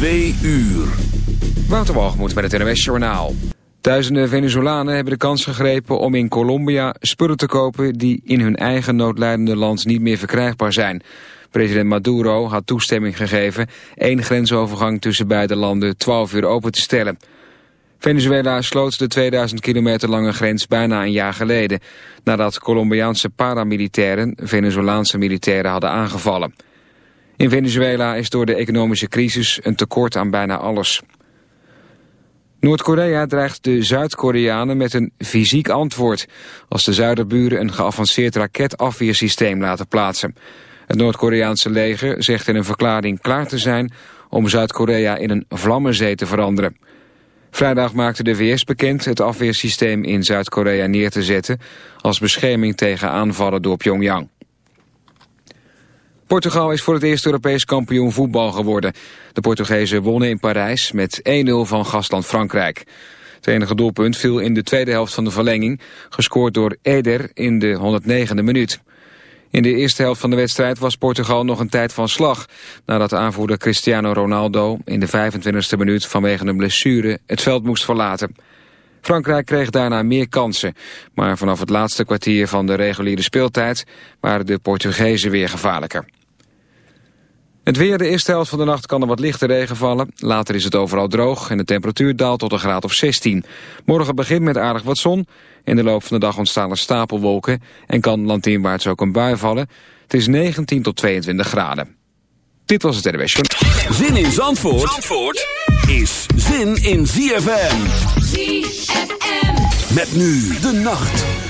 Twee uur. Waterwalgemoed met het NWS Journaal. Duizenden Venezolanen hebben de kans gegrepen om in Colombia spullen te kopen... die in hun eigen noodlijdende land niet meer verkrijgbaar zijn. President Maduro had toestemming gegeven... één grensovergang tussen beide landen 12 uur open te stellen. Venezuela sloot de 2000 kilometer lange grens bijna een jaar geleden... nadat Colombiaanse paramilitairen Venezolaanse militairen hadden aangevallen... In Venezuela is door de economische crisis een tekort aan bijna alles. Noord-Korea dreigt de Zuid-Koreanen met een fysiek antwoord... als de zuiderburen een geavanceerd raketafweersysteem laten plaatsen. Het Noord-Koreaanse leger zegt in een verklaring klaar te zijn... om Zuid-Korea in een vlammenzee te veranderen. Vrijdag maakte de VS bekend het afweersysteem in Zuid-Korea neer te zetten... als bescherming tegen aanvallen door Pyongyang. Portugal is voor het eerst Europees kampioen voetbal geworden. De Portugezen wonnen in Parijs met 1-0 van gastland Frankrijk. Het enige doelpunt viel in de tweede helft van de verlenging, gescoord door Eder in de 109e minuut. In de eerste helft van de wedstrijd was Portugal nog een tijd van slag... nadat aanvoerder Cristiano Ronaldo in de 25e minuut vanwege een blessure het veld moest verlaten. Frankrijk kreeg daarna meer kansen, maar vanaf het laatste kwartier van de reguliere speeltijd waren de Portugezen weer gevaarlijker. Het weer, de eerste helft van de nacht kan er wat lichte regen vallen. Later is het overal droog en de temperatuur daalt tot een graad of 16. Morgen begint met aardig wat zon. In de loop van de dag ontstaan er stapelwolken... en kan landinwaarts ook een bui vallen. Het is 19 tot 22 graden. Dit was het NWS. Zin in Zandvoort, Zandvoort is zin in ZFM. ZFM. Met nu de nacht.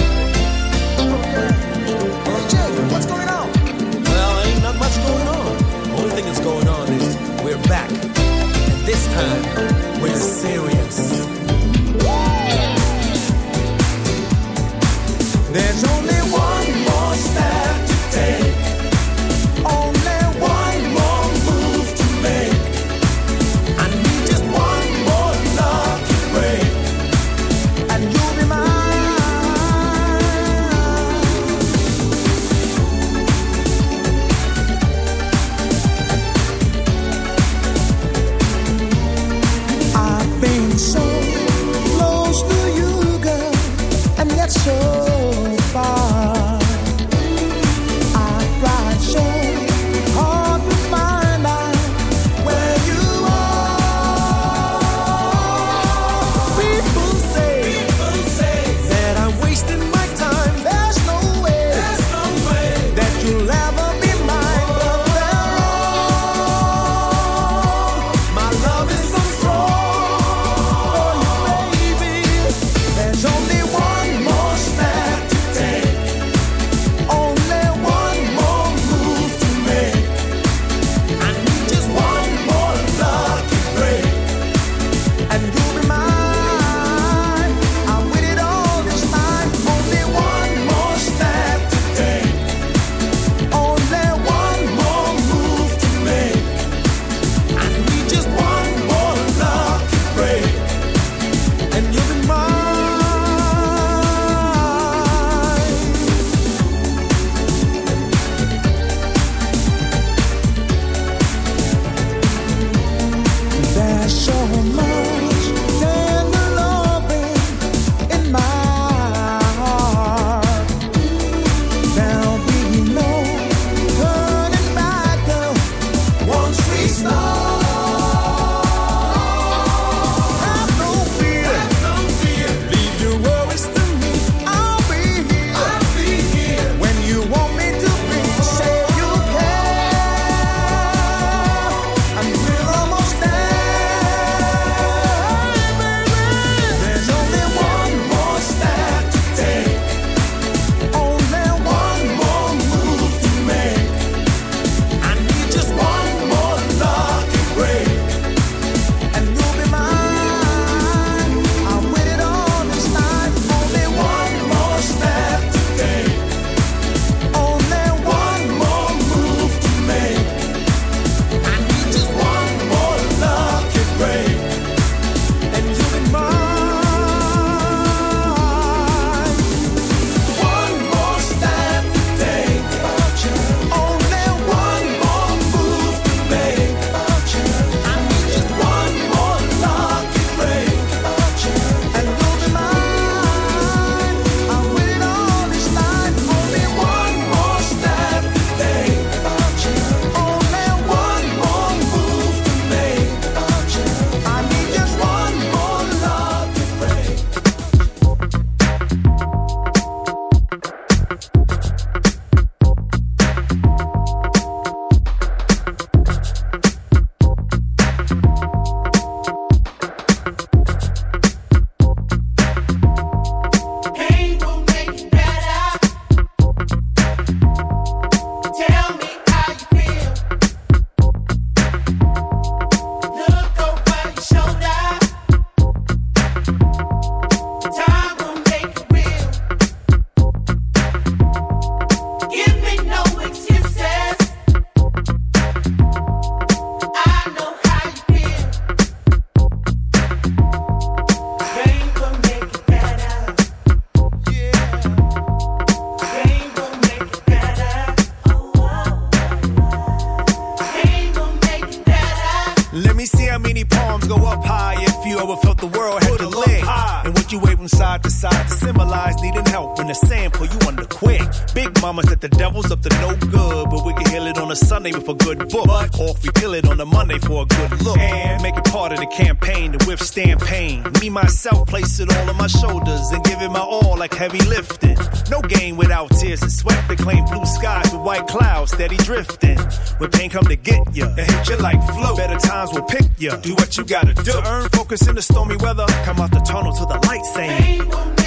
heavy lifting. No game without tears and sweat. They claim blue skies with white clouds, steady drifting. When pain come to get you, it hit you like flow. Better times will pick you. Do what you gotta do. To earn focus in the stormy weather. Come out the tunnel to the light, saying.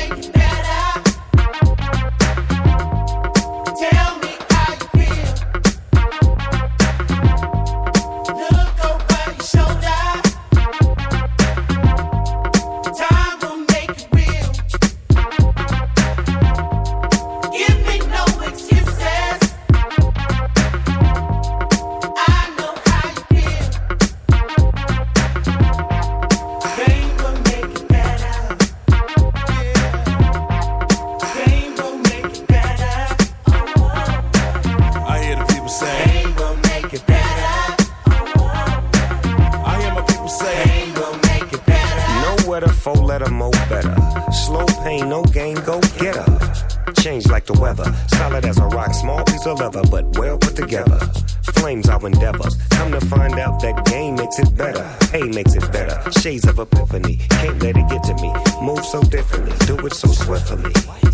four letter mo better. Slow pain, no game, go get her. Change like the weather, solid as a rock, small piece of leather, but well put together. Flames our endeavors. Come to find out that game makes it better. Hey makes it better. Shades of epiphany, can't let it get to me. Move so differently, do it so swiftly.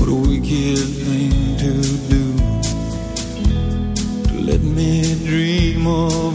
What a wicked thing to do. To let me dream of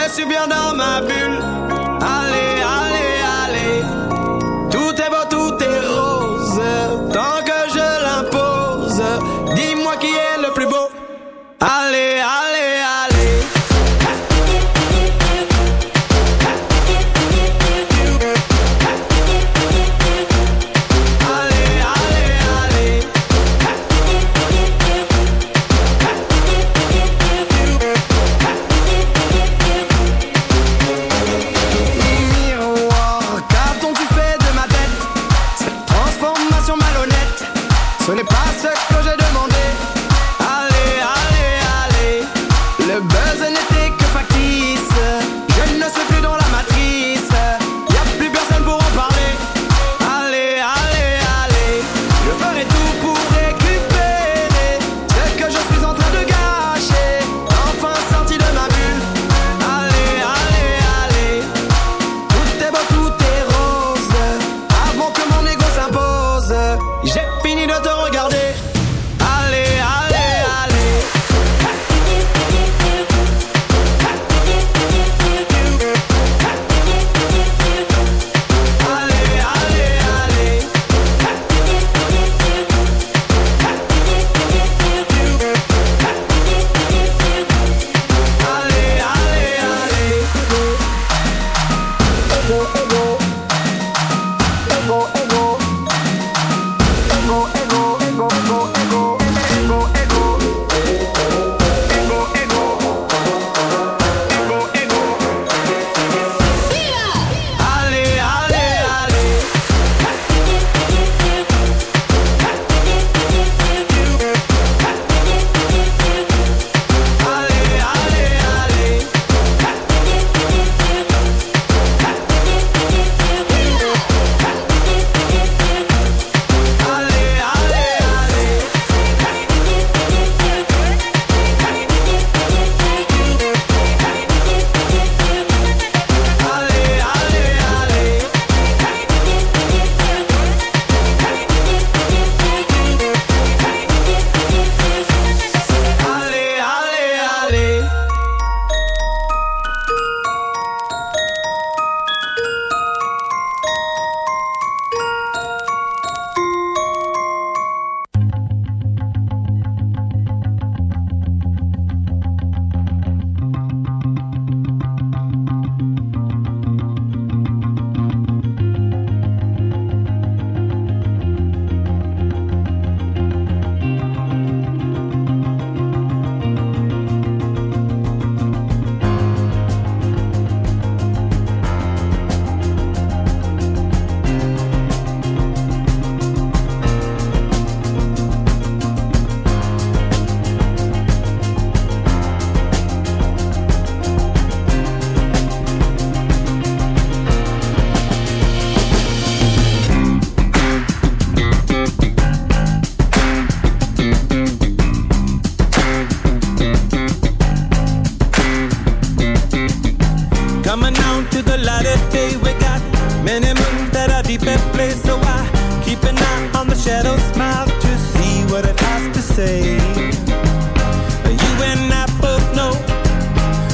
laisse suis bien dans ma bulle.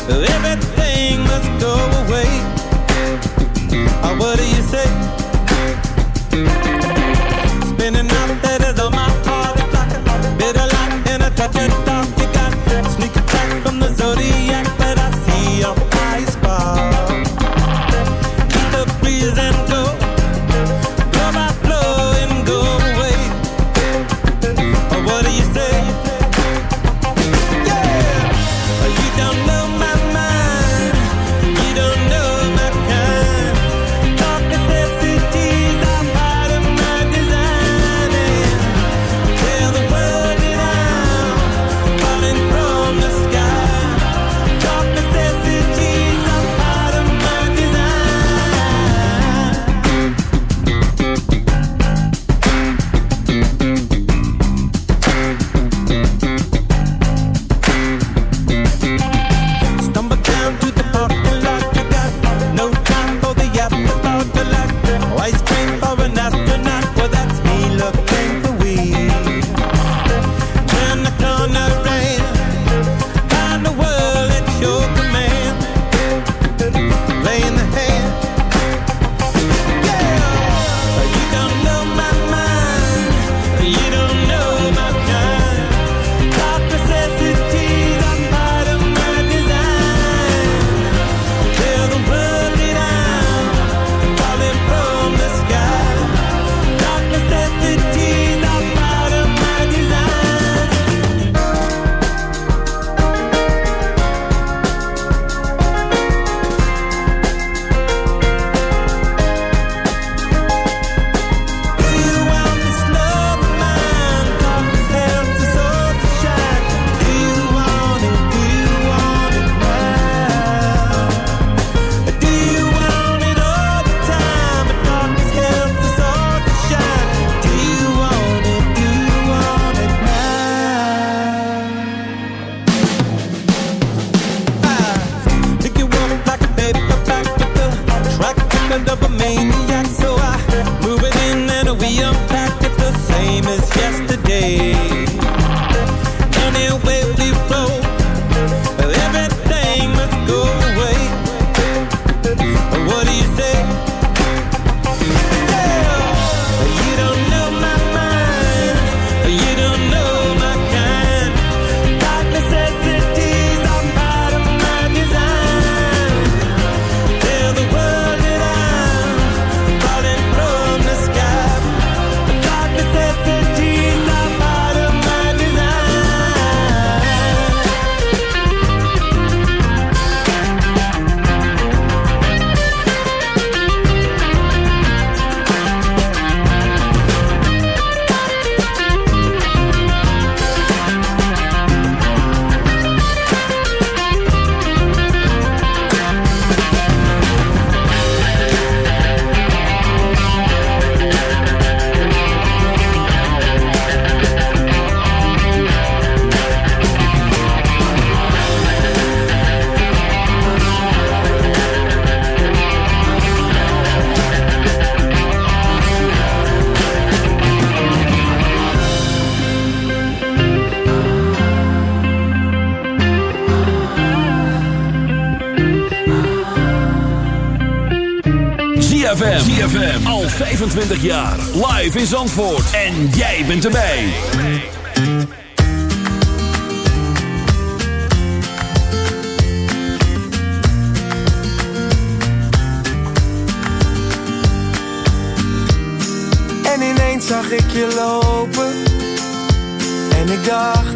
Living ZFM. ZFM. Al 25 jaar. Live in Zandvoort. En jij bent erbij. En ineens zag ik je lopen. En ik dacht,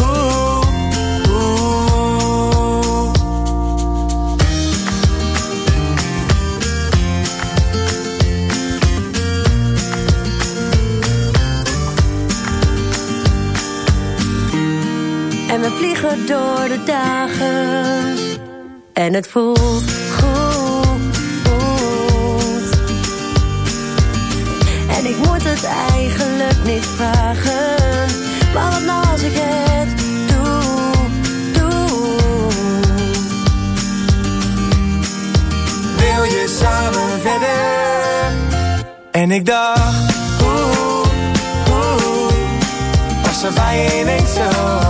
Oeh, oeh. En we vliegen door de dagen. En het voelt goed, goed. En ik moet het eigenlijk niet vragen. Maar wat nou als ik het doe, doe. Wil je samen verder? En ik dacht, oeh, oeh. Was er bij je ineens zo